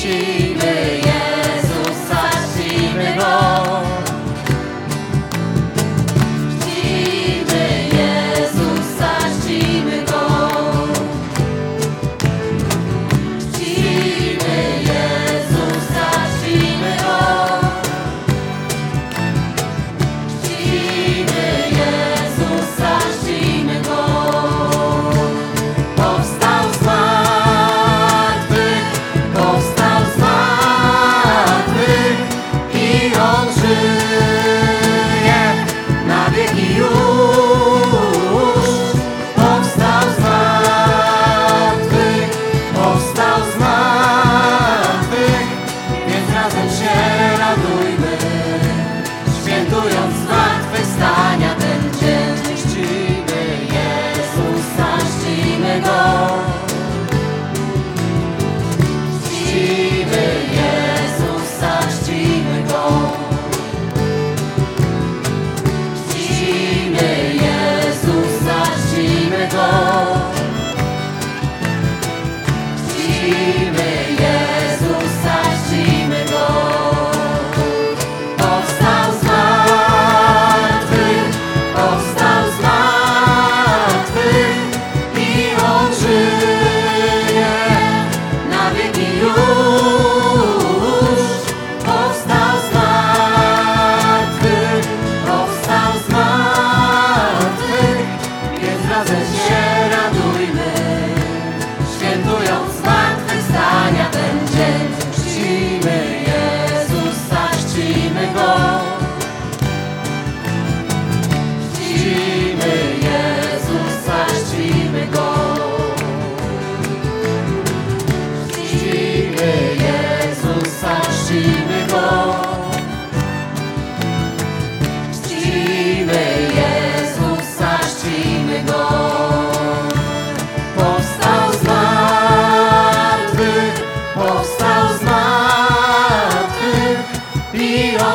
Shiva, Świętując zmartwychwstania ten dzień czcimy Jezusa, czcimy Go. Czcimy Jezusa, czcimy Go. Czcimy Jezusa, czcimy Go. Czcimy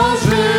Boże.